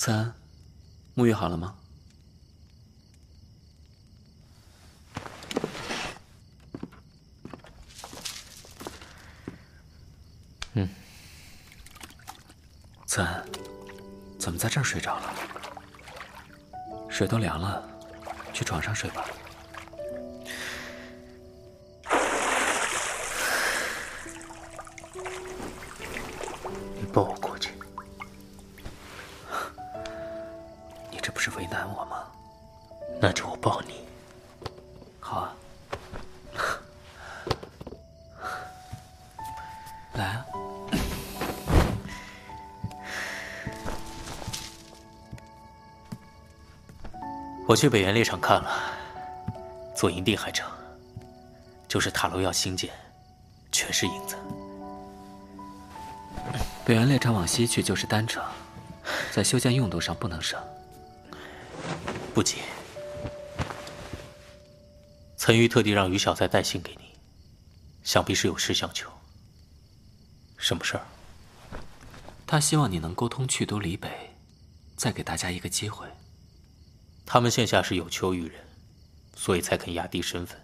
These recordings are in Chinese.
岑安，沐浴好了吗？嗯。岑安，怎么在这儿睡着了？水都凉了，去床上睡吧。我去北原猎场看了，做营地还成，就是塔楼要兴建，全是银子。北原猎场往西去就是丹城，在修建用度上不能省。不急，岑玉特地让于小在带信给你，想必是有事相求。什么事儿？他希望你能沟通去都离北，再给大家一个机会。他们线下是有求于人，所以才肯压低身份。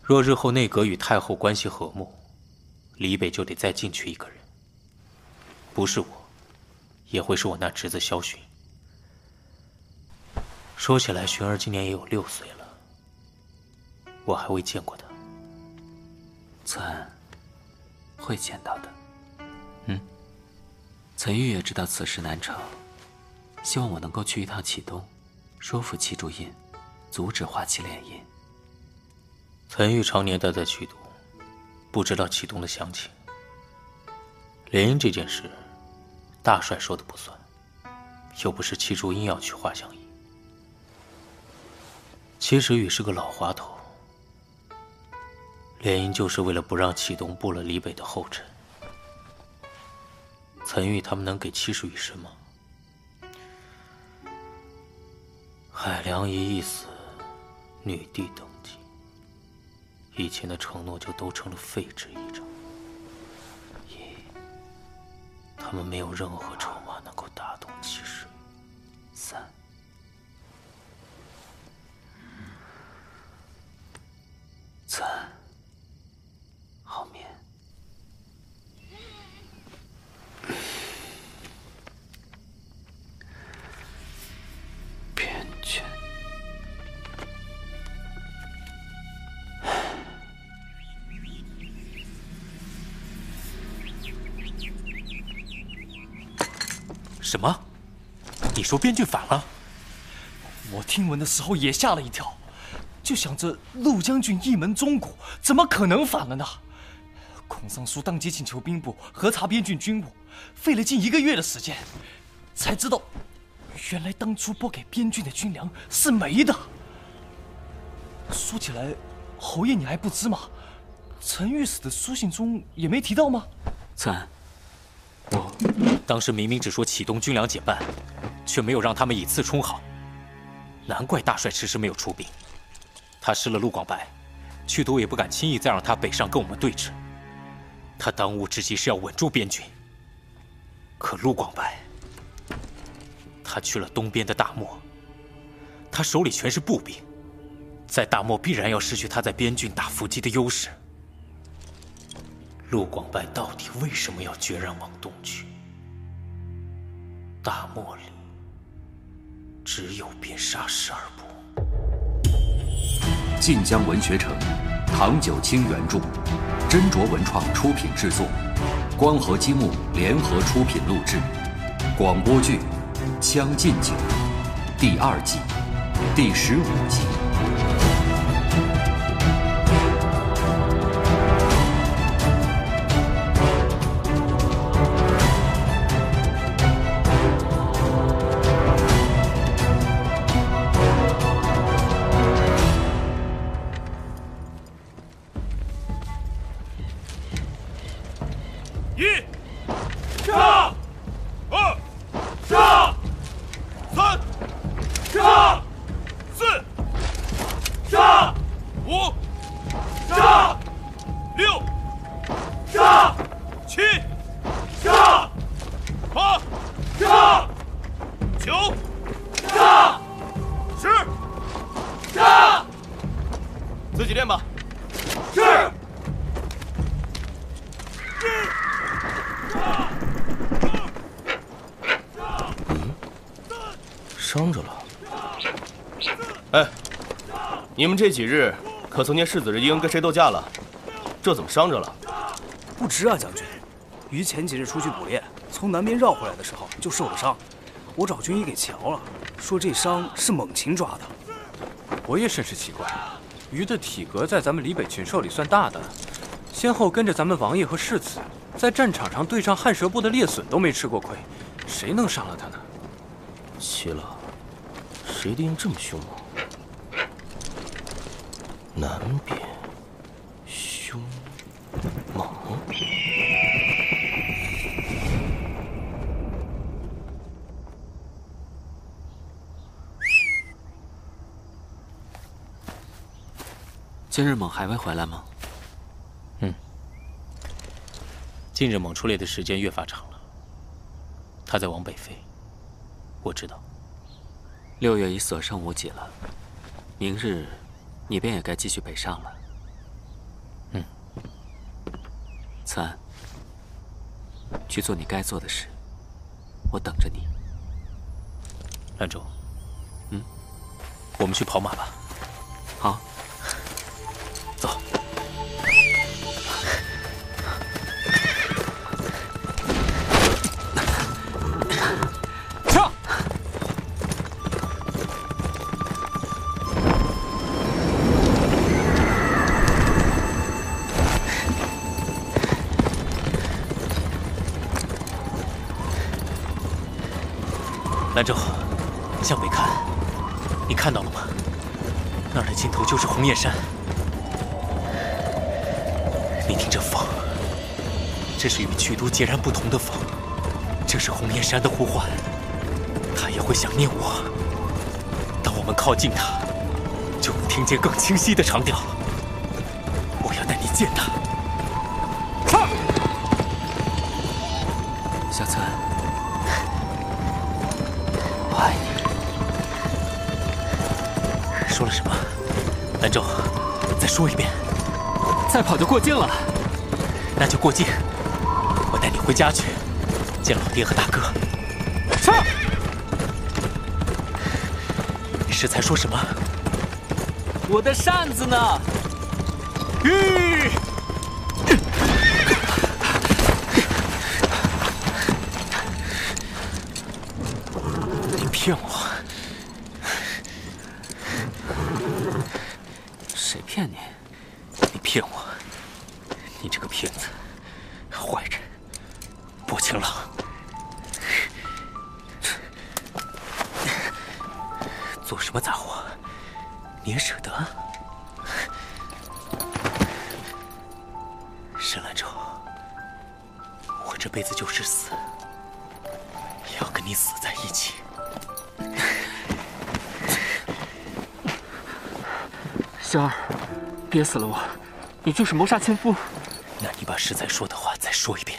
若日后内阁与太后关系和睦，李北就得再进去一个人。不是我，也会是我那侄子萧洵。说起来，寻儿今年也有六岁了，我还未见过他。岑，会见到的。嗯。岑玉也知道此事难成。希望我能够去一趟启东，说服齐竹印，阻止花期联姻。岑玉常年待在启东，不知道启东的详情。联姻这件事，大帅说的不算，又不是齐竹印要去花香邑。齐时雨是个老滑头，联姻就是为了不让启东步了李北的后尘。岑玉他们能给齐时雨什么？海良仪一死，女帝登基，以前的承诺就都成了废纸一张。一，他们没有任何筹码能够打动骑士。三，三，什么？你说边郡反了？我听闻的时候也吓了一跳，就想着陆将军一门忠骨，怎么可能反了呢？孔尚书当即请求兵部核查边郡军务，费了近一个月的时间，才知道，原来当初拨给边郡的军粮是没的。说起来，侯爷你还不知吗？陈御史的书信中也没提到吗？岑安。我当时明明只说启东军粮减半，却没有让他们以次充好。难怪大帅迟迟没有出兵。他失了陆广白，去都也不敢轻易再让他北上跟我们对峙。他当务之急是要稳住边军。可陆广白，他去了东边的大漠，他手里全是步兵，在大漠必然要失去他在边郡打伏击的优势。陆广白到底为什么要决然往东去？大漠里只有别杀十二部。晋江文学城，唐九卿原著，斟酌文创出品制作，光合积木联合出品录制，广播剧《将进酒》第二季第十五集。一你们这几日可曾见世子日英跟谁斗架了？这怎么伤着了？不知啊，将军。于前几日出去捕猎，从南边绕回来的时候就受了伤。我找军医给瞧了，说这伤是猛禽抓的。我也甚是奇怪，鱼的体格在咱们李北禽兽里算大的，先后跟着咱们王爷和世子，在战场上对上汉蛇部的猎隼都没吃过亏，谁能伤了他呢？奇了，谁的鹰这么凶猛？南边凶猛。今日猛还未回来吗？嗯。近日猛出猎的时间越发长了。他在往北飞，我知道。六月已所剩无几了，明日你便也该继续北上了。嗯。慈安，去做你该做的事，我等着你。兰州，嗯，我们去跑马吧。好。向北看，你看到了吗？那儿的尽头就是红叶山。你听这风，这是与曲都截然不同的风，这是红叶山的呼唤，它也会想念我。当我们靠近它，就能听见更清晰的长调。我要带你见他。说一遍。再跑就过境了，那就过境。我带你回家去，见老爹和大哥。上！你是在说什么？我的扇子呢？吁！你骗我！憋死了我！你就是谋杀亲夫。那你把实在说的话再说一遍。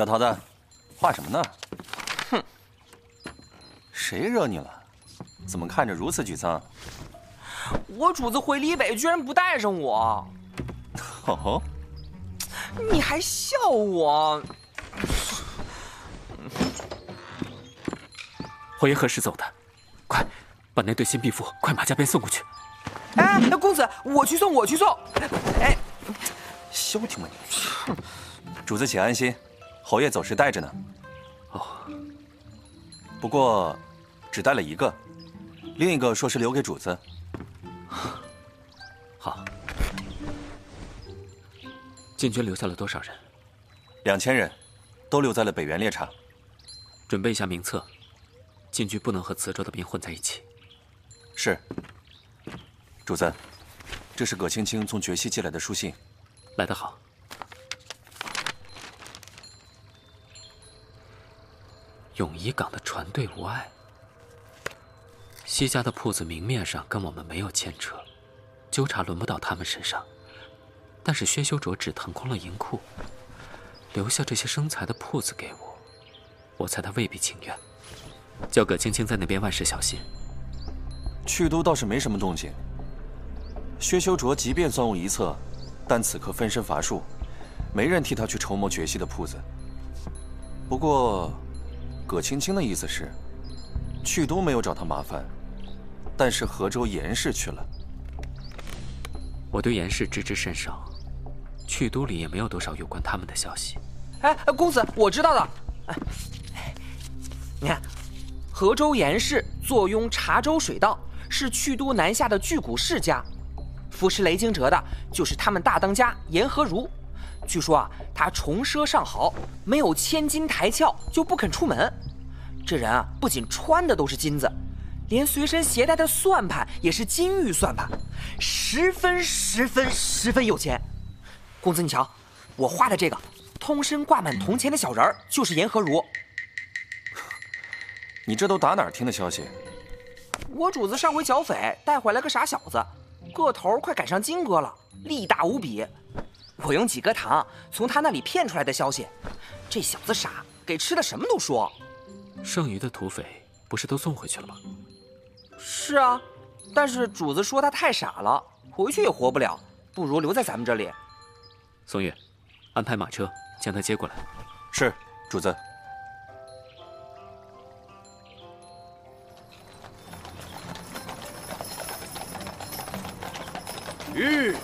小桃子，画什么呢？哼，谁惹你了？怎么看着如此沮丧？我主子回李北居然不带上我，哦，你还笑我？侯爷何时走的？快，把那对新婢妇快马加鞭送过去。哎，公子，我去送，我去送。哎，消停吧你！主子请安心，侯爷走时带着呢。哦，不过只带了一个，另一个说是留给主子。好。禁军留下了多少人？两千人，都留在了北原猎场。准备一下名册，禁军不能和磁州的兵混在一起。是。主子，这是葛青青从绝西寄来的书信。来得好。永仪港的船队无碍。西家的铺子明面上跟我们没有牵扯，纠察轮不到他们身上。但是薛修卓只腾空了银库，留下这些生财的铺子给我，我猜他未必情愿。叫葛青青在那边万事小心。去都倒是没什么动静。薛修卓即便钻无一策，但此刻分身乏术，没人替他去筹谋绝西的铺子。不过，葛青青的意思是，去都没有找他麻烦，但是河州严氏去了。我对严氏知之甚少，去都里也没有多少有关他们的消息。哎，公子，我知道的。你看，河州严氏坐拥茶州水道，是去都南下的巨贾世家。扶持雷惊蛰的就是他们大当家严和如，据说啊，他重奢尚豪，没有千金台轿就不肯出门。这人啊，不仅穿的都是金子，连随身携带的算盘也是金玉算盘，十分十分十分有钱。公子，你瞧，我画的这个通身挂满铜钱的小人儿，就是严和如。你这都打哪儿听的消息？我主子上回剿匪带回来个傻小子。个头快赶上金哥了，力大无比。我用几颗糖从他那里骗出来的消息。这小子傻，给吃的什么都说。剩余的土匪不是都送回去了吗？是啊，但是主子说他太傻了，回去也活不了，不如留在咱们这里。宋玉，安排马车将他接过来。是，主子。吁！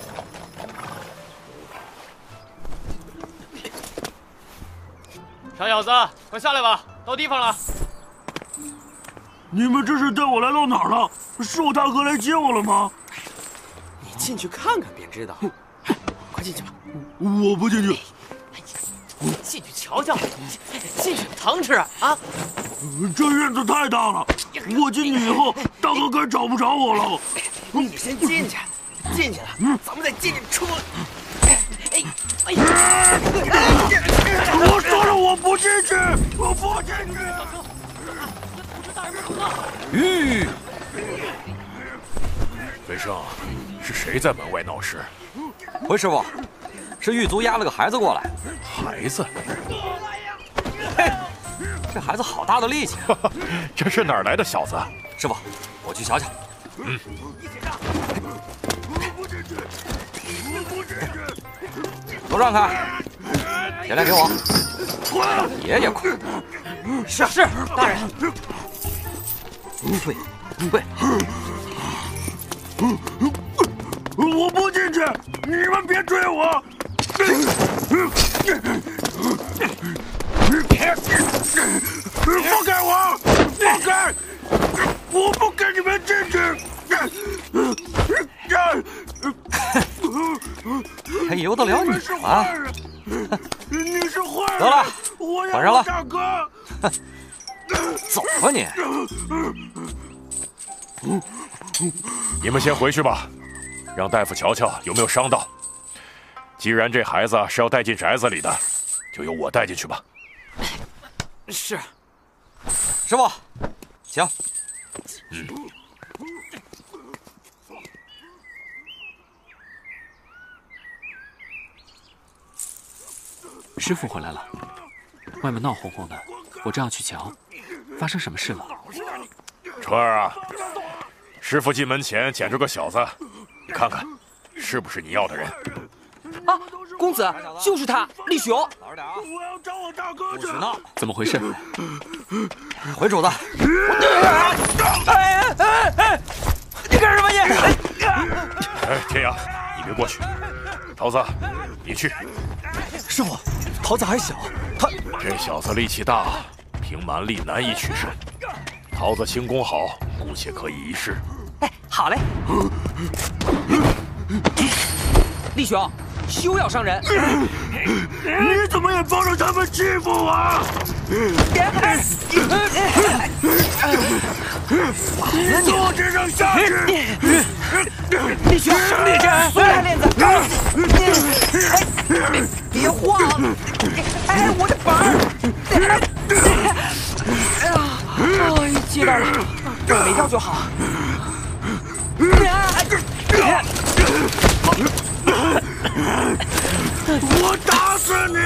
傻小子，快下来吧，到地方了。你们这是带我来到哪儿了？是我大哥来接我了吗？你进去看看便知道。快进去吧。我不进去。你进去瞧瞧，进去糖吃啊！啊！这院子太大了，我进去以后，大哥该找不着我了。你先进去。进去了，咱们再进进车。哎哎呀！我说了，我不进去，我不进去。吁！飞生，是谁在门外闹事？回师傅，是狱卒押了个孩子过来。孩子？嘿，这孩子好大的力气！这是哪儿来的小子？师傅，我去瞧瞧。嗯。都让开！前来给我，爷爷快！是是，大人。退，退！我不进去，你们别追我！放开我！放开！我不跟你们进去！还由得了你吗？你是坏人！得了，管上了。大哥，走吧你！你们先回去吧，让大夫瞧瞧有没有伤到。既然这孩子是要带进宅子里的，就由我带进去吧。是，师傅，行。嗯。师傅回来了，外面闹哄哄的，我正要去瞧，发生什么事了？春儿啊，师傅进门前捡着个小子，你看看，是不是你要的人？啊，公子，就是他，厉雄。我要找我大哥去。怎么回事？回主子。哎哎哎！你干什么你？哎，天阳，你别过去。桃子，你去。师傅，桃子还小，他这小子力气大，凭蛮力难以取胜。桃子轻功好，姑且可以一试。哎，好嘞。厉雄，休要伤人！你怎么也帮着他们欺负我？坐地上下去！厉雄，厉震，松开链子！别晃！哎，我的板儿！哎呀，哎，接到了，这没掉就好。我打死你！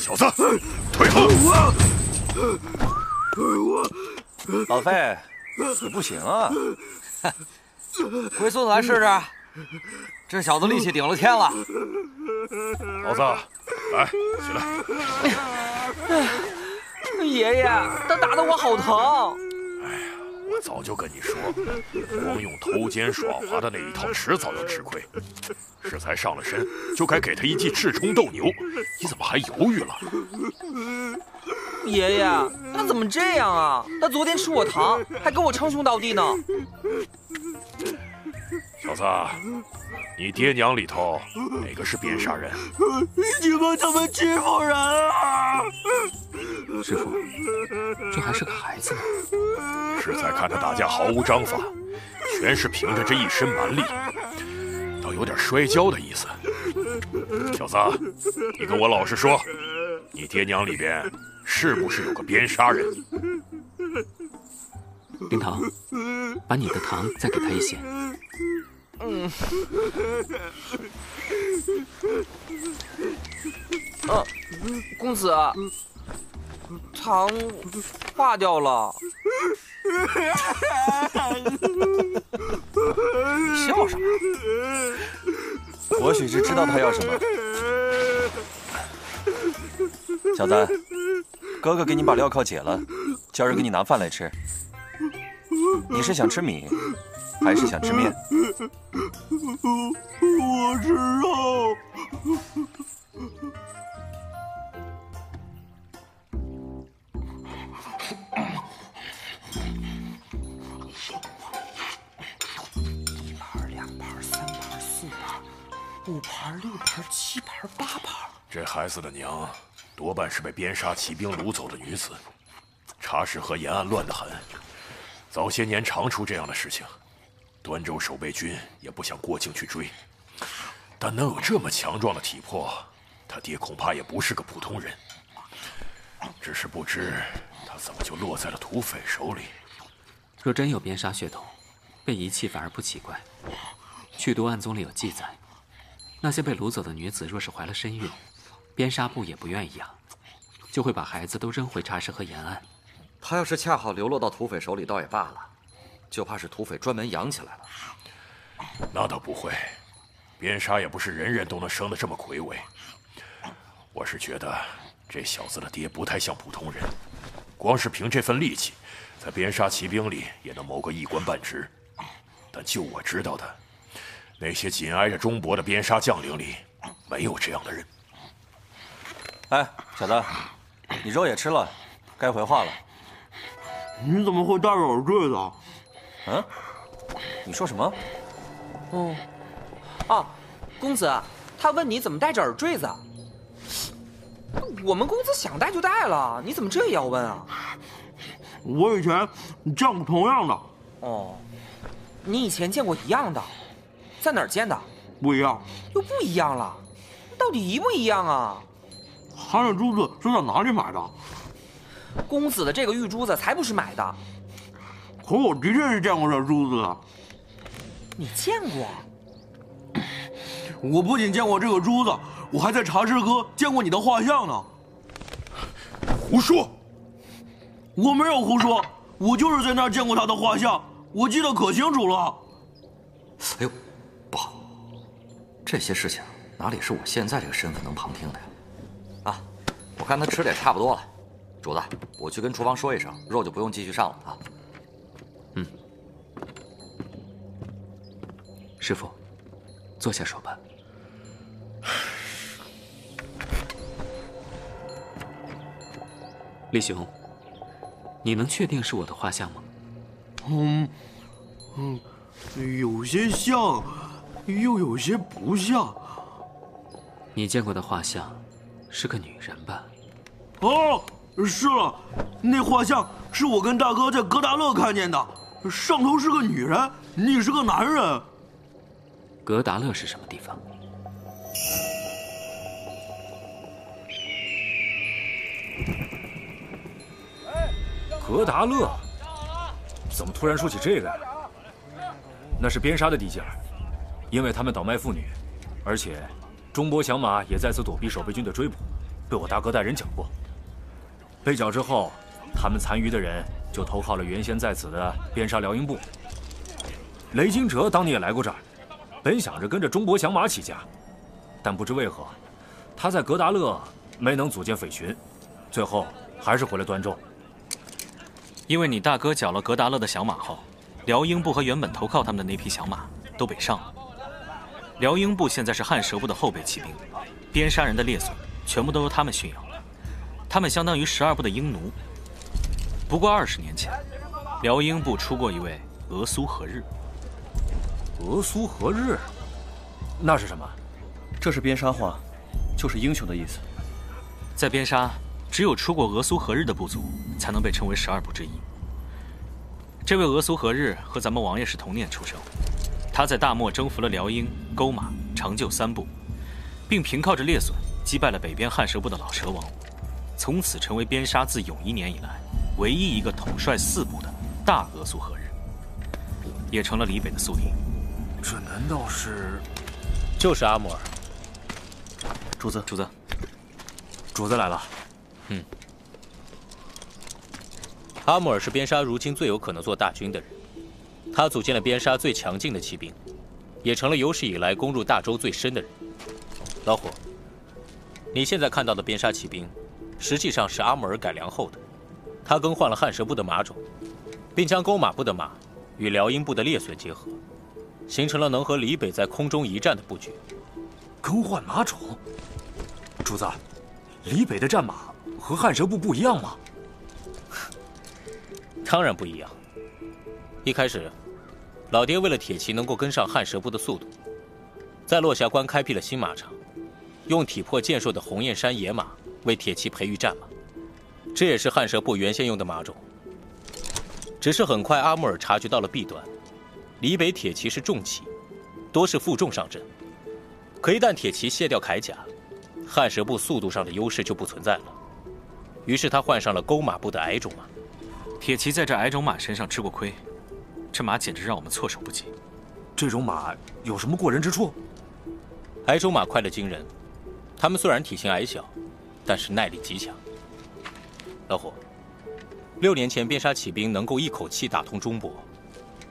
小子，退后！老费，你 不行啊！回孙子来试试，这小子力气顶了天了。老子，来，起来。爷爷，他打得我好疼。我早就跟你说，光用偷奸耍滑的那一套，迟早要吃亏。适才上了身，就该给他一记赤冲斗牛。你怎么还犹豫了？爷爷，他怎么这样啊？他昨天吃我糖，还跟我称兄道弟呢。小子，你爹娘里头哪个是边杀人？你们怎么欺负人啊？师傅，这还是个孩子呢。适才看他打架毫无章法，全是凭着这一身蛮力，倒有点摔跤的意思。小子，你跟我老实说，你爹娘里边是不是有个边杀人？冰糖，把你的糖再给他一些。嗯。嗯，公子，糖化掉了。你 笑啥？或许是知道他要什么。小子，哥哥给你把镣铐解了，叫人给你拿饭来吃。你是想吃米，还是想吃面？我吃肉。一盘、两盘、三盘、四盘、五盘、六盘、七盘、八盘。这孩子的娘，多半是被边杀骑兵掳走的女子。茶室和沿岸乱得很，早些年常出这样的事情。端州守备军也不想过境去追，但能有这么强壮的体魄，他爹恐怕也不是个普通人。只是不知他怎么就落在了土匪手里。若真有边杀血统，被遗弃反而不奇怪。去毒案宗里有记载，那些被掳走的女子若是怀了身孕，边杀部也不愿意养，就会把孩子都扔回茶室和沿岸。他要是恰好流落到土匪手里，倒也罢了，就怕是土匪专门养起来了。那倒不会，边杀也不是人人都能生得这么魁伟。我是觉得这小子的爹不太像普通人，光是凭这份力气，在边杀骑兵里也能谋个一官半职。但就我知道的，那些紧挨着中伯的边杀将领里，没有这样的人。哎，小子，你肉也吃了，该回话了。你怎么会戴着耳坠子？嗯，你说什么？哦，哦，公子，他问你怎么戴着耳坠子。我们公子想戴就戴了，你怎么这也要问啊？我以前见过同样的。哦，你以前见过一样的，在哪儿见的？不一样。又不一样了，到底一不一样啊？他那珠子是在哪里买的？公子的这个玉珠子才不是买的。可我的确是见过这珠子的。你见过？我不仅见过这个珠子，我还在茶室哥见过你的画像呢。胡说！我没有胡说，我就是在那儿见过他的画像，我记得可清楚了。哎呦，不好！这些事情哪里是我现在这个身份能旁听的呀？啊，我看他吃的也差不多了。主子，我去跟厨房说一声，肉就不用继续上了啊。师傅，坐下说吧。李雄，你能确定是我的画像吗？嗯，嗯，有些像，又有些不像。你见过的画像，是个女人吧？哦，是了，那画像是我跟大哥在哥达勒看见的，上头是个女人，你是个男人。格达勒是什么地方？格达勒，怎么突然说起这个呀？那是边沙的地界儿，因为他们倒卖妇女，而且中波响马也在此躲避守备军的追捕，被我大哥带人缴过。被缴之后，他们残余的人就投靠了原先在此的边沙辽营部。雷金哲当年也来过这儿，本想着跟着中国响马起家，但不知为何，他在格达勒没能组建匪群，最后还是回了端州。因为你大哥缴了格达勒的响马后，辽英部和原本投靠他们的那批响马都北上了。辽英部现在是汉蛇部的后备骑兵，边杀人的猎隼全部都由他们驯养，他们相当于十二部的鹰奴。不过二十年前，辽英部出过一位俄苏何日。俄苏何日？那是什么？这是边沙话，就是英雄的意思。在边沙。只有出过俄苏何日的部族，才能被称为十二部之一。这位俄苏何日和咱们王爷是同年出生，他在大漠征服了辽英、勾马、长旧三部，并凭靠着猎隼击败了北边汉蛇部的老蛇王，从此成为边沙自永一年以来唯一一个统帅四部的大俄苏何日，也成了李北的宿敌。这难道是？就是阿木尔。主子，主子，主子来了。嗯，阿木尔是边沙如今最有可能做大军的人，他组建了边沙最强劲的骑兵，也成了有史以来攻入大洲最深的人。老虎，你现在看到的边沙骑兵，实际上是阿木尔改良后的，他更换了汉蛇部的马种，并将勾马部的马与辽英部的猎隼结合，形成了能和李北在空中一战的布局。更换马种，主子，李北的战马。和汉蛇部不一样吗？当然不一样。一开始，老爹为了铁骑能够跟上汉蛇部的速度，在落霞关开辟了新马场，用体魄健硕的鸿雁山野马为铁骑培育战马，这也是汉蛇部原先用的马种。只是很快，阿木尔察觉到了弊端：李北铁骑是重骑，多是负重上阵，可一旦铁骑卸掉铠甲，汉蛇部速度上的优势就不存在了。于是他换上了勾马部的矮种马，铁骑在这矮种马身上吃过亏，这马简直让我们措手不及。这种马有什么过人之处？矮种马快得惊人，它们虽然体型矮小，但是耐力极强。老虎，六年前边沙骑兵能够一口气打通中博，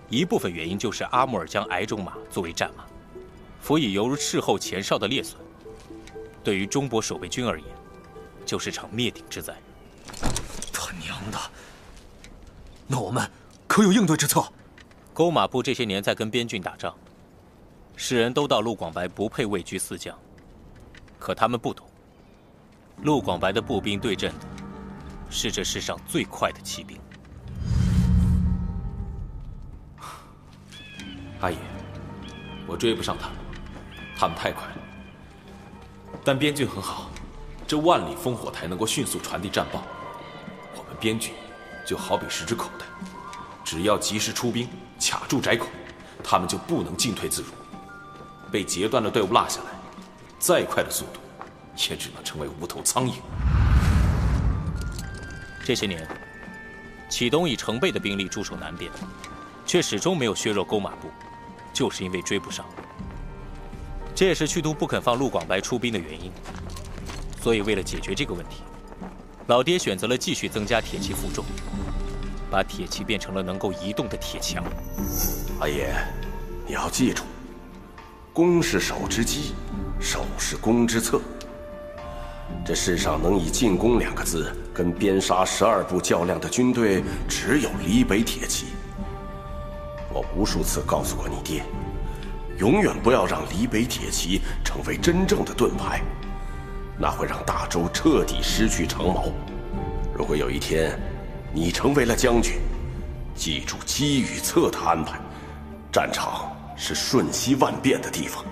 一部分原因就是阿穆尔将矮种马作为战马，辅以犹如斥候前哨的猎隼，对于中国守备军而言，就是场灭顶之灾。他娘的！那我们可有应对之策？勾马部这些年在跟边郡打仗，世人都道陆广白不配位居四将，可他们不懂，陆广白的步兵对阵的是这世上最快的骑兵。阿爷，我追不上他们，他们太快了。但边郡很好，这万里烽火台能够迅速传递战报。我们边郡就好比是只口袋，只要及时出兵卡住窄口，他们就不能进退自如。被截断的队伍落下来，再快的速度，也只能成为无头苍蝇。这些年，启东以成倍的兵力驻守南边，却始终没有削弱勾马部，就是因为追不上。这也是去都不肯放陆广白出兵的原因。所以，为了解决这个问题，老爹选择了继续增加铁骑负重，把铁骑变成了能够移动的铁墙。阿爷，你要记住，攻是守之基，守是攻之策。这世上能以进攻两个字跟边杀十二部较量的军队，只有李北铁骑。我无数次告诉过你爹。永远不要让李北铁骑成为真正的盾牌，那会让大周彻底失去长矛。如果有一天你成为了将军，记住机与策的安排，战场是瞬息万变的地方。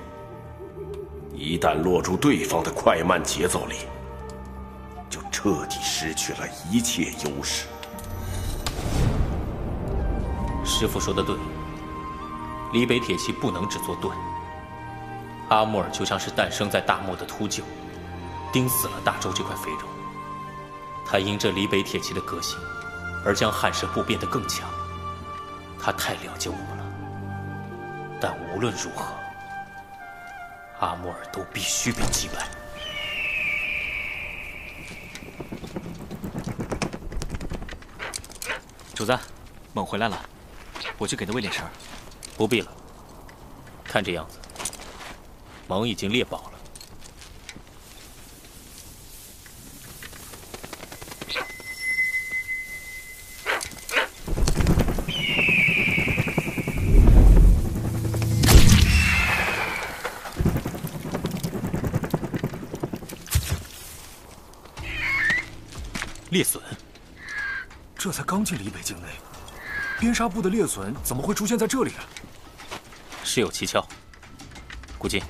一旦落入对方的快慢节奏里，就彻底失去了一切优势。师傅说的对。李北铁骑不能只做盾。阿木尔就像是诞生在大漠的秃鹫，钉死了大周这块肥肉。他因这李北铁骑的革新，而将汉蛇部变得更强。他太了解我们了。但无论如何，阿木尔都必须被击败。主子，猛回来了，我去给他喂点食儿。不必了。看这样子，蒙已经猎饱了。猎隼，这才刚进离北境内，边沙部的猎隼怎么会出现在这里？事有蹊跷，古今，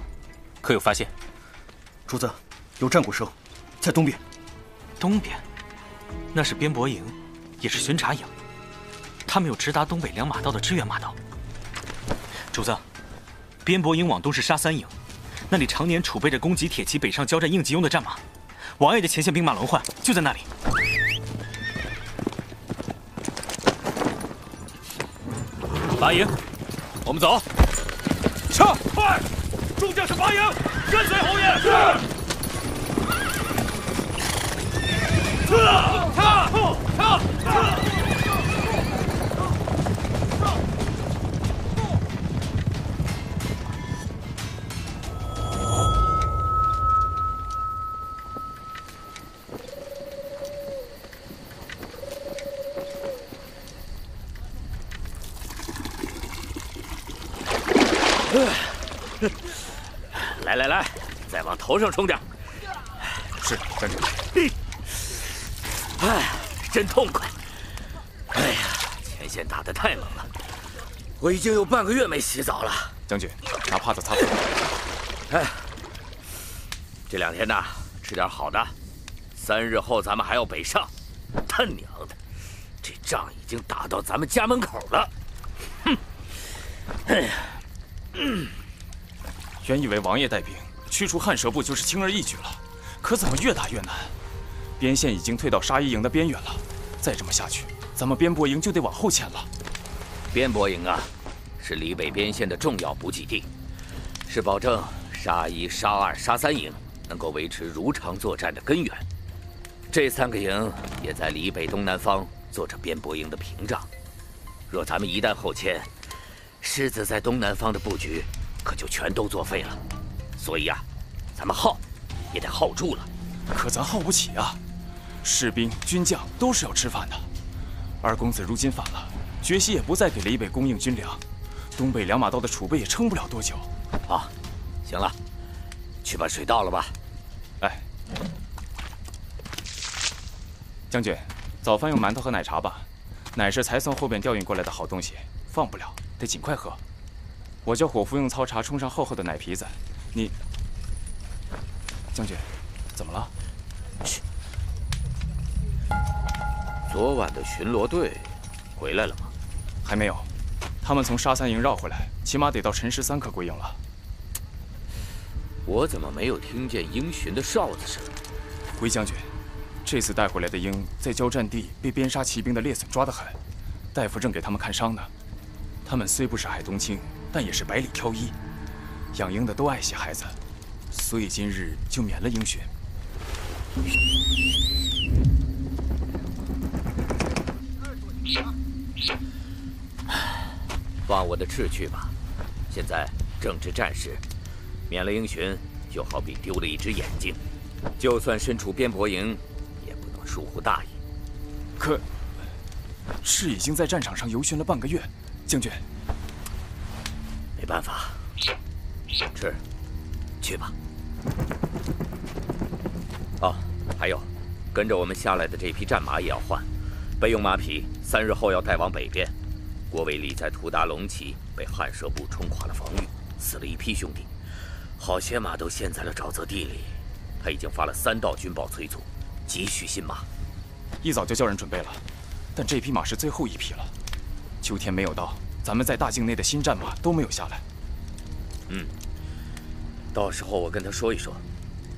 可有发现？主子，有战鼓声，在东边。东边，那是边伯营，也是巡查营。他们有直达东北两马道的支援马道。主子，边伯营往东是沙三营，那里常年储备着供给铁骑北上交战应急用的战马。王爷的前线兵马轮换就在那里。拔营，我们走。撤！快！众将士拔营，跟随侯爷。是。撤！头上冲点是站长。哎，真痛快！哎呀，前线打得太猛了，我已经有半个月没洗澡了。将军，拿帕子擦擦。哎，这两天呢，吃点好的。三日后咱们还要北上。他娘的，这仗已经打到咱们家门口了。哼！哎呀，嗯，原以为王爷带兵。驱除汉蛇部就是轻而易举了，可怎么越打越难？边线已经退到沙一营的边缘了，再这么下去，咱们边伯营就得往后迁了。边伯营啊，是离北边线的重要补给地，是保证沙一、沙二、沙三营能够维持如常作战的根源。这三个营也在离北东南方做着边伯营的屏障。若咱们一旦后迁，狮子在东南方的布局可就全都作废了。所以啊，咱们耗也得耗住了。可咱耗不起啊，士兵军将都是要吃饭的。二公子如今反了，觉西也不再给李北供应军粮，东北两马道的储备也撑不了多久。啊，行了，去把水倒了吧。哎，将军，早饭用馒头和奶茶吧。奶是才从后边调运过来的好东西，放不了，得尽快喝。我叫伙夫用糙茶冲上厚厚的奶皮子。你，将军，怎么了？去。昨晚的巡逻队回来了吗？还没有，他们从沙三营绕回来，起码得到辰时三刻归营了。我怎么没有听见鹰巡的哨子声？回将军，这次带回来的鹰在交战地被边杀骑兵的猎隼抓得很，大夫正给他们看伤呢。他们虽不是海东青，但也是百里挑一。养鹰的都爱惜孩子，所以今日就免了鹰巡。放我的赤去吧。现在正值战时，免了鹰巡，就好比丢了一只眼睛。就算身处边伯营，也不能疏忽大意。可，是已经在战场上游巡了半个月，将军。没办法，是，去吧。哦，还有，跟着我们下来的这匹战马也要换，备用马匹，三日后要带往北边。郭卫立在图达龙旗被汉蛇部冲垮了防御，死了一批兄弟，好些马都陷在了沼泽地里。他已经发了三道军报催促，急需新马。一早就叫人准备了，但这匹马是最后一匹了。秋天没有到，咱们在大境内的新战马都没有下来。嗯，到时候我跟他说一说。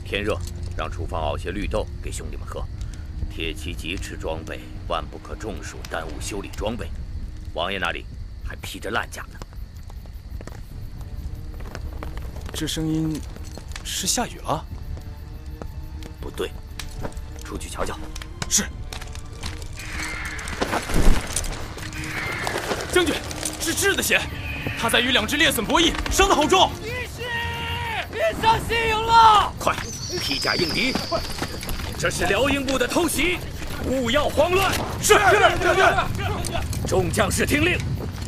天热，让厨房熬些绿豆给兄弟们喝。铁骑疾驰装备，万不可中暑耽误修理装备。王爷那里还披着烂甲呢。这声音是下雨了？不对，出去瞧瞧。是。将军，是智的血，他在与两只猎隼博弈，伤得好重。一师，别上西营了！快，披甲应敌！这是辽营部的偷袭，勿要慌乱。是，将军。众将士听令，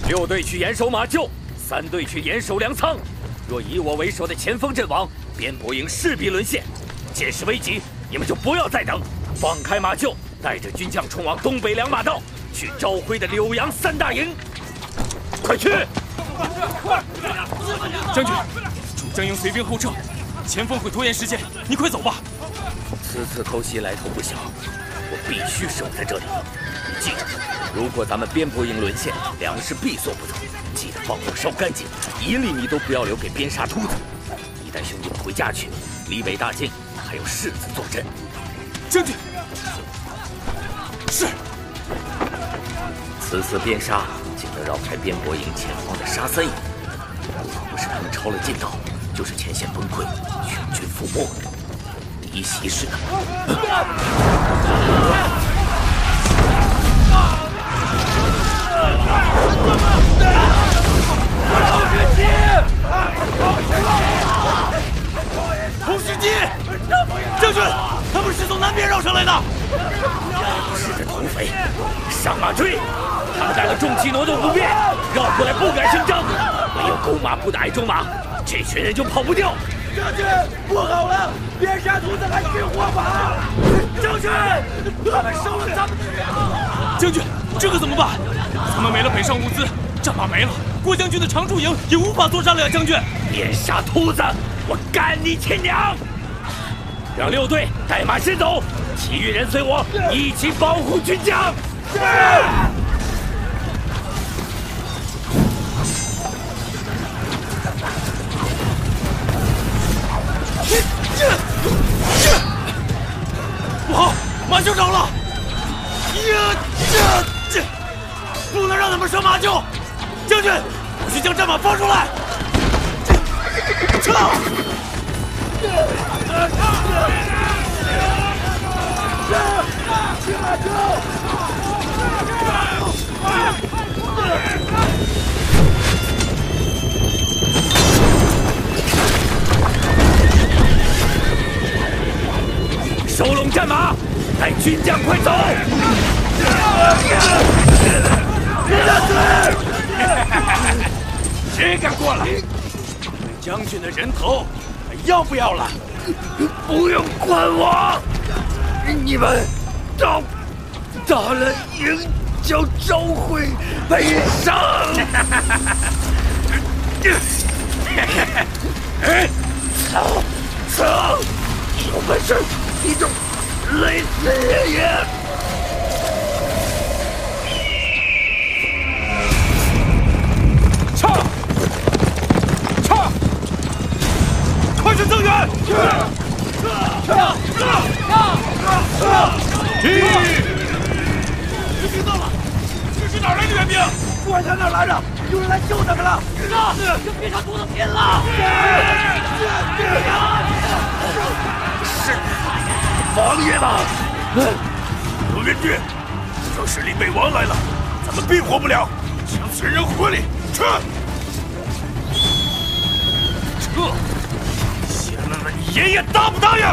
六队去严守马厩，三队去严守粮仓。若以我为首的前锋阵亡，边伯营势必沦陷。见势危急，你们就不要再等，放开马厩，带着军将冲往东北两马道，去昭辉的柳阳三大营。快去！将军，主将应随兵后撤，前锋会拖延时间，你快走吧。此次偷袭来头不小，我必须守在这里。你记着，如果咱们边伯营沦陷，粮食必所不足，记得放火烧干净，一粒米都不要留给边杀秃子。你带兄弟们回家去，离北大境还有世子坐镇。将军，是。此次边杀，记得绕开边伯营前方的沙三营。如果不是他们抄了近道，就是前线崩溃，全军覆没。离袭似的。将军，他们是从南边绕上来的。是这土匪，上马追！他们带了重骑挪动不便，绕过来不敢声张。没有勾马步的矮中马，这群人就跑不掉。将军，不好了！边杀秃子来军火法！将军，他们收了咱们的粮。将军，这可怎么办？咱们没了北上物资，战马没了，郭将军的常驻营也无法作战了呀！将军，边杀秃子，我干你亲娘！让六队带马先走，其余人随我一起保护军将。是。不好，马厩着了！呀，这这，不能让他们上马厩！将军，我去将战马放出来！军将快走！别打死！谁敢过来？将军的人头还要不要了？不用管我！你们到到了营就召回北上。走走，有本事你就累死爷爷！撤！撤！快去增援！撤！撤！撤！撤！停！别别动了！这是哪来的援兵？不管他哪来的，有人来救咱们了！上，跟边上秃子拼了！是王爷呢？刘元军，要是李北王来了，咱们避火不了，将此人火里撤！撤！先问问你爷爷答不答应？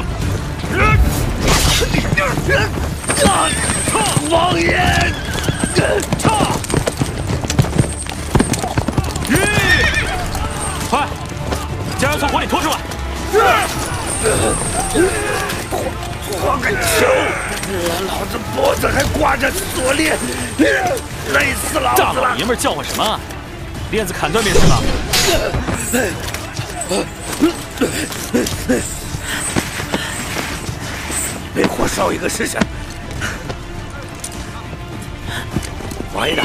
王爷，撤！挂着锁链，累死老子了！大老爷们叫唤什么？链子砍断便是了。被火烧一个试试。王爷的？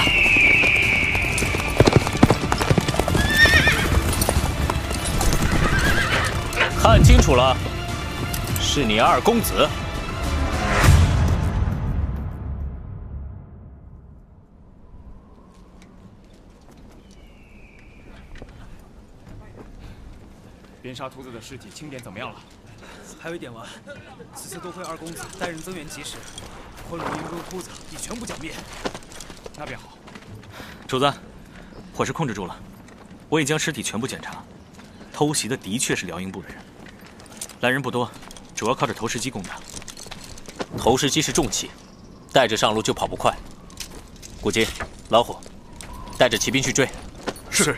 看清楚了，是你二公子。边杀秃子的尸体清点怎么样了？还有一点完，此次多亏二公子带人增援及时，混入营中秃子已全部剿灭。那便好。主子，火势控制住了，我已将尸体全部检查，偷袭的的确是辽营部的人，来人不多，主要靠着投石机攻打。投石机是重器，带着上路就跑不快。古金、老虎，带着骑兵去追。是。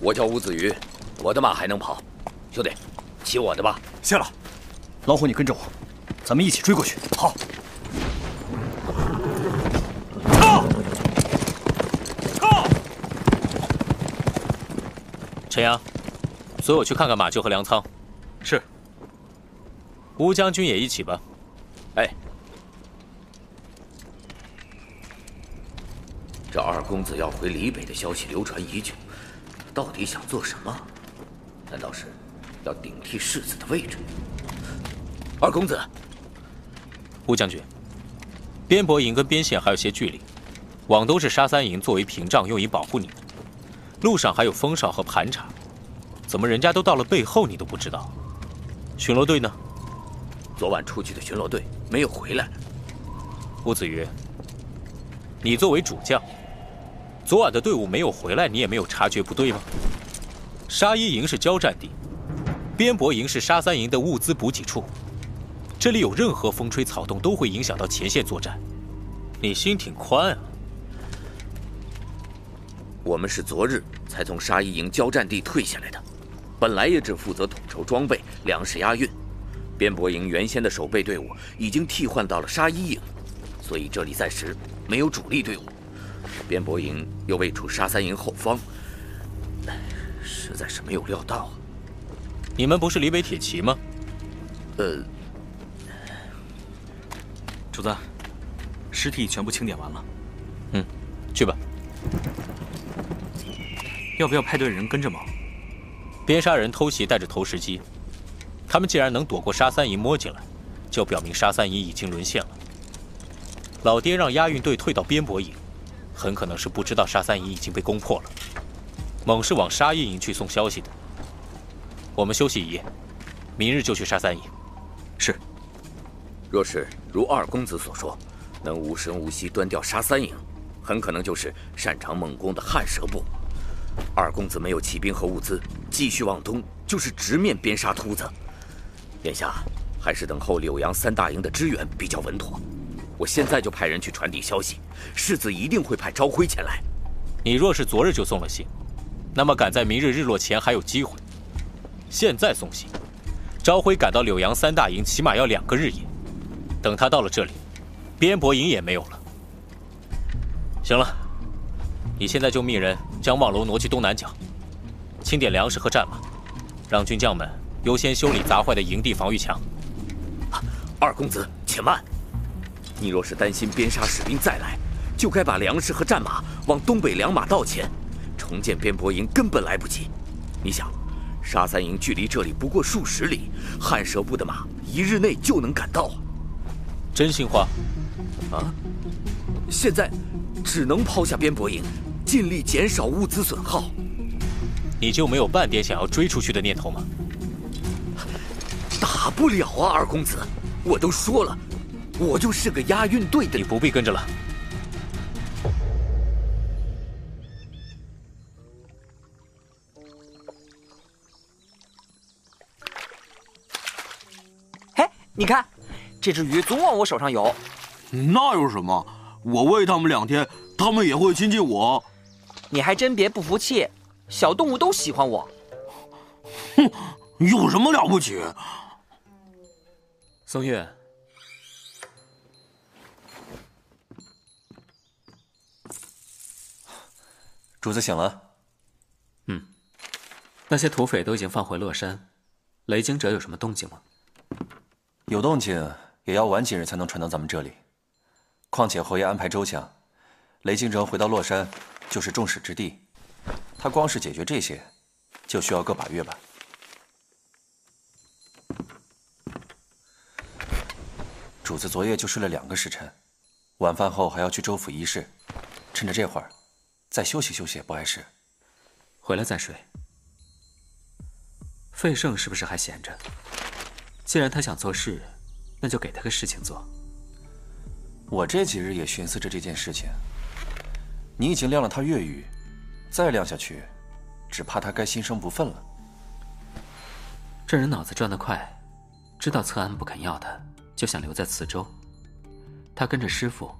我叫吴子瑜，我的马还能跑，兄弟，骑我的吧。谢了，老虎，你跟着我，咱们一起追过去。好。陈阳，随我去看看马厩和粮仓。是。吴将军也一起吧。哎。这二公子要回李北的消息流传已久，到底想做什么？难道是要顶替世子的位置？二公子，吴将军，边伯营跟边县还有些距离，往东是沙三营作为屏障，用以保护你们。路上还有风哨和盘查，怎么人家都到了背后，你都不知道？巡逻队呢？昨晚出去的巡逻队没有回来。吴子瑜，你作为主将，昨晚的队伍没有回来，你也没有察觉不对吗？沙一营是交战地，边伯营是沙三营的物资补给处，这里有任何风吹草动都会影响到前线作战，你心挺宽啊。我们是昨日才从沙一营交战地退下来的，本来也只负责统筹装备、粮食押运。边伯营原先的守备队伍已经替换到了沙一营，所以这里暂时没有主力队伍。边伯营又位处沙三营后方，实在是没有料到啊！你们不是离北铁骑吗？呃，主子，尸体全部清点完了。嗯，去吧。要不要派队人跟着忙？边杀人偷袭带着投石机，他们既然能躲过沙三姨摸进来，就表明沙三姨已经沦陷了。老爹让押运队退到边伯营，很可能是不知道沙三姨已经被攻破了，猛是往沙一营去送消息的。我们休息一夜，明日就去沙三营。是。若是如二公子所说，能无声无息端掉沙三营，很可能就是擅长猛攻的汉蛇部。二公子没有骑兵和物资，继续往东就是直面边沙秃子。眼下还是等候柳阳三大营的支援比较稳妥。我现在就派人去传递消息，世子一定会派朝晖前来。你若是昨日就送了信，那么赶在明日日落前还有机会。现在送信，朝晖赶到柳阳三大营起码要两个日夜。等他到了这里，边伯营也没有了。行了，你现在就命人。将望楼挪去东南角，清点粮食和战马，让军将们优先修理砸坏的营地防御墙。二公子，且慢！你若是担心边杀士兵再来，就该把粮食和战马往东北粮马道迁，重建边伯营根本来不及。你想，沙三营距离这里不过数十里，汉蛇部的马一日内就能赶到。真心话？啊？现在只能抛下边伯营，尽力减少物资损耗。你就没有半点想要追出去的念头吗？打不了啊，二公子！我都说了，我就是个押运队的。你不必跟着了。你看，这只鱼总往我手上游。那有什么？我喂它们两天，它们也会亲近我。你还真别不服气，小动物都喜欢我。哼，有什么了不起？松月，主子醒了。嗯，那些土匪都已经放回乐山，雷惊蛰有什么动静吗？有动静，也要晚几日才能传到咱们这里。况且侯爷安排周详，雷惊蛰回到洛山就是众矢之的。他光是解决这些，就需要个把月吧。主子昨夜就睡了两个时辰，晚饭后还要去州府议事，趁着这会儿，再休息休息也不碍事。回来再睡。费盛是不是还闲着？既然他想做事，那就给他个事情做。我这几日也寻思着这件事情。你已经晾了他月余，再晾下去，只怕他该心生不忿了。这人脑子转得快，知道策安不肯要他，就想留在磁州。他跟着师傅，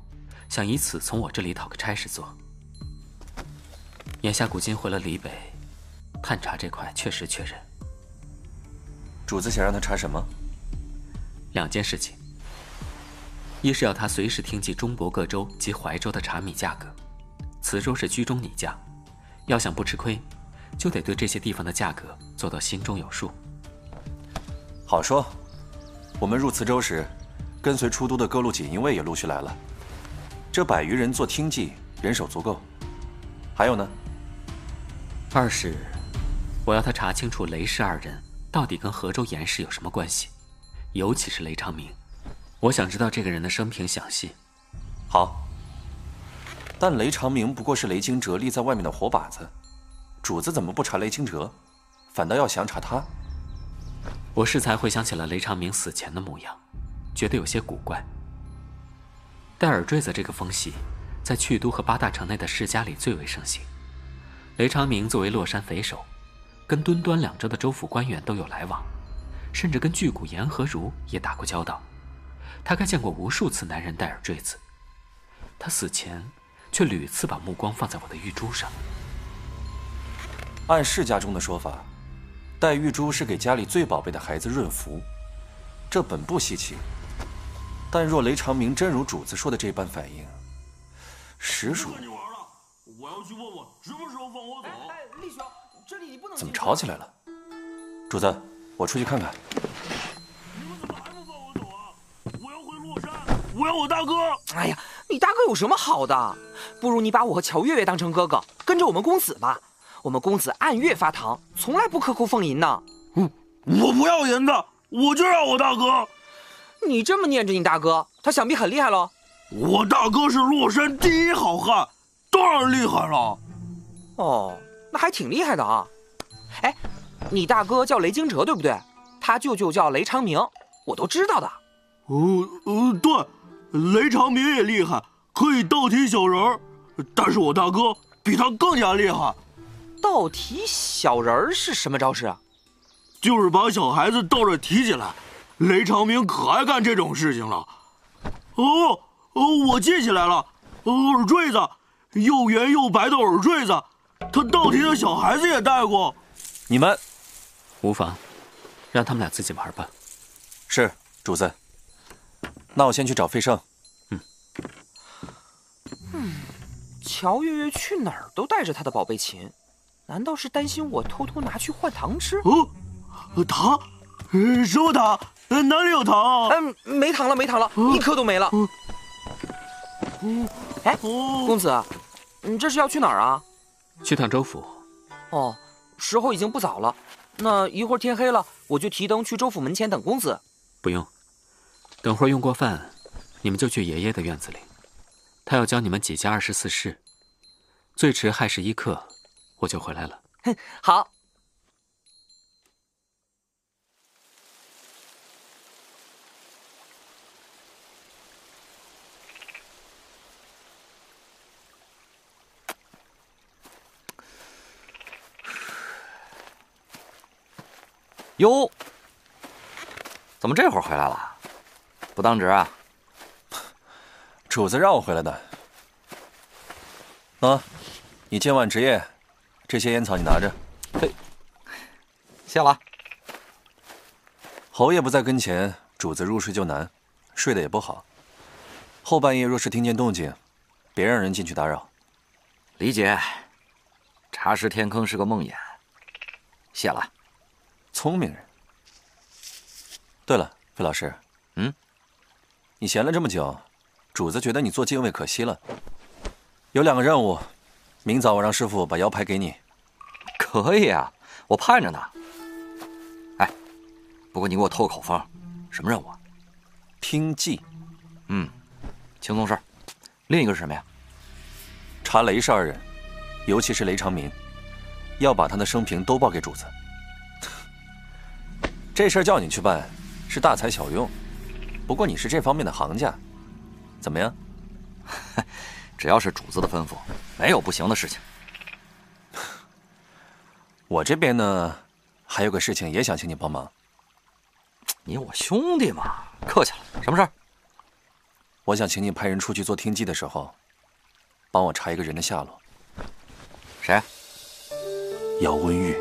想以此从我这里讨个差事做。眼下古今回了李北，探查这块确实确认。主子想让他查什么？两件事情。一是要他随时听记中国各州及怀州的茶米价格，磁州是居中拟价，要想不吃亏，就得对这些地方的价格做到心中有数。好说，我们入磁州时，跟随出都的各路锦衣卫也陆续来了，这百余人做听记，人手足够。还有呢？二是，我要他查清楚雷氏二人到底跟河州严氏有什么关系，尤其是雷长明。我想知道这个人的生平详细。好，但雷长明不过是雷惊蛰立在外面的活靶子，主子怎么不查雷惊蛰，反倒要详查他？我适才回想起了雷长明死前的模样，觉得有些古怪。戴耳坠子这个风系，在去都和八大城内的世家里最为盛行。雷长明作为洛山匪首，跟敦端两州的州府官员都有来往，甚至跟巨骨岩和如也打过交道。他该见过无数次男人戴耳坠子，他死前却屡次把目光放在我的玉珠上。按世家中的说法，戴玉珠是给家里最宝贝的孩子润福，这本不稀奇。但若雷长明真如主子说的这般反应，实属……我要去问问什么时候放我走。哎，这里你不能怎么吵起来了？主子，我出去看看。你们怎么还不放我要我大哥！哎呀，你大哥有什么好的？不如你把我和乔月月当成哥哥，跟着我们公子吧。我们公子按月发糖，从来不克扣俸银呢。嗯，我不要银子，我就要我大哥。你这么念着你大哥，他想必很厉害喽。我大哥是洛山第一好汉，当然厉害了。哦，那还挺厉害的啊。哎，你大哥叫雷惊蛰，对不对？他舅舅叫雷长明，我都知道的。哦，呃，对。雷长明也厉害，可以倒提小人儿，但是我大哥比他更加厉害。倒提小人儿是什么招式啊？就是把小孩子倒着提起来。雷长明可爱干这种事情了。哦哦，我记起来了，耳坠子，又圆又白的耳坠子，他倒提的小孩子也戴过。你们，无妨，让他们俩自己玩吧。是，主子。那我先去找费胜。嗯。嗯，乔月月去哪儿都带着她的宝贝琴，难道是担心我偷偷拿去换糖吃？哦，糖？什么糖？哪里有糖？嗯，没糖了，没糖了，一颗都没了。哎，公子，你这是要去哪儿啊？去趟州府。哦，时候已经不早了，那一会儿天黑了，我就提灯去州府门前等公子。不用。等会儿用过饭，你们就去爷爷的院子里。他要教你们几家二十四式，最迟亥时一刻，我就回来了。哼好。哟，怎么这会儿回来了？不当值啊？主子让我回来的。啊，你今晚值夜，这些烟草你拿着。嘿，谢了。侯爷不在跟前，主子入睡就难，睡得也不好。后半夜若是听见动静，别让人进去打扰。理解。茶室天坑是个梦魇。谢了。聪明人。对了，费老师，嗯，你闲了这么久，主子觉得你做禁卫可惜了。有两个任务，明早我让师傅把腰牌给你。可以啊，我盼着呢。哎，不过你给我透个口风，什么任务啊？听计。嗯，轻松事儿。另一个是什么呀？查雷氏二人，尤其是雷长民，要把他的生平都报给主子。这事儿叫你去办，是大材小用。不过你是这方面的行家，怎么样？只要是主子的吩咐，没有不行的事情。我这边呢，还有个事情也想请你帮忙。你我兄弟嘛，客气了。什么事儿？我想请你派人出去做听记的时候，帮我查一个人的下落。谁？姚温玉。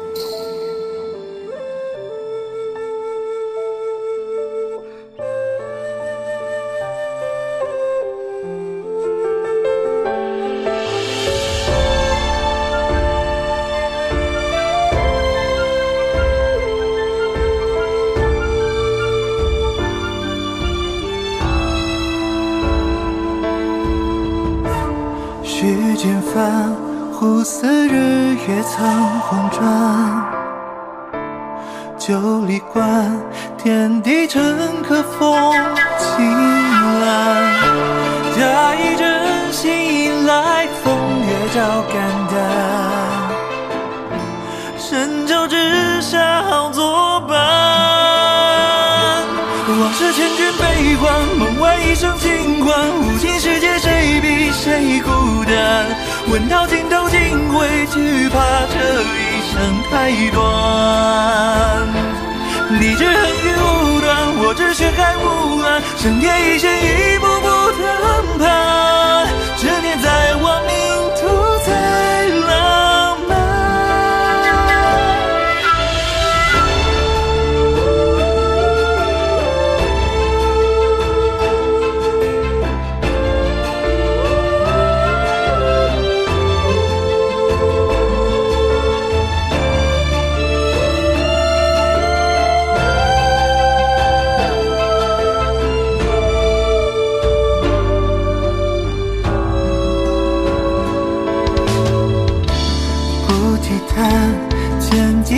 无岸，生天一线，一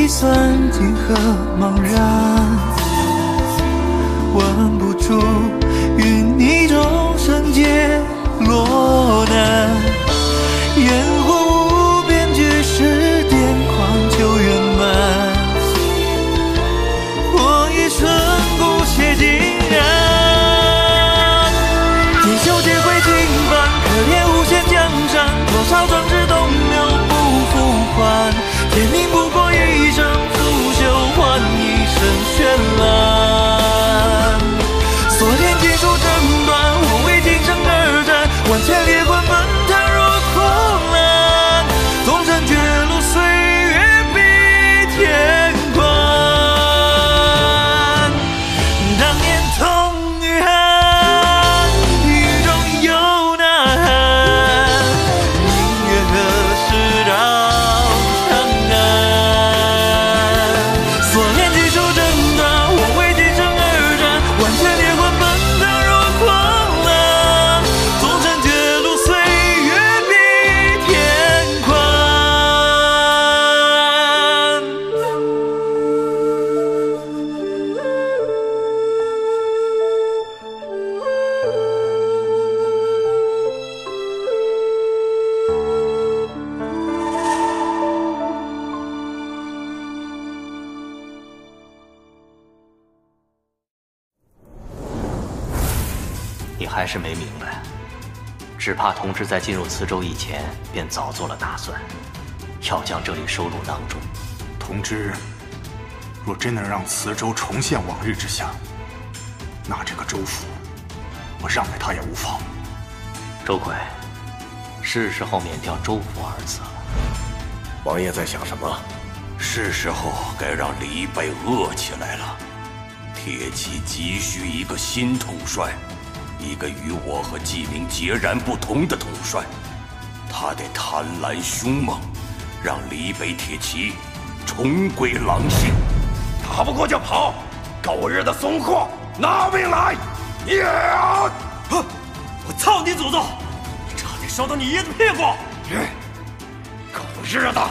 计算尽何茫然？挽不住淤泥中生劫落难。只怕同志在进入磁州以前便早做了打算，要将这里收入囊中。同知，若真能让磁州重现往日之相，那这个州府，我让给他也无妨。周奎，是时候免掉州府二字了。王爷在想什么？是时候该让李北饿起来了。铁骑急需一个新统帅，一个与我和纪明截然不同的统帅。他得贪婪凶猛，让李北铁骑重归狼性。打不过就跑，狗日的怂货，拿命来！呀！我操你祖宗！差点烧到你爷的屁股！狗日的！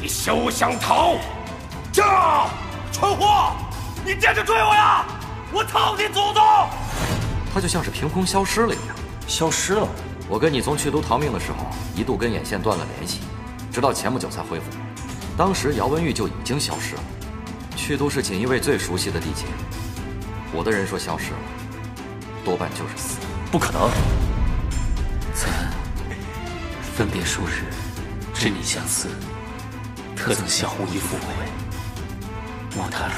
你休想逃！驾！蠢货！你接着追我呀！我操你祖宗！他就像是凭空消失了一样，消失了。我跟你从去都逃命的时候，一度跟眼线断了联系，直到前不久才恢复。当时姚文玉就已经消失了。去都是锦衣卫最熟悉的地界，我的人说消失了，多半就是死。不可能！咱分别数日，知你相思，特赠小狐一副尾。望他如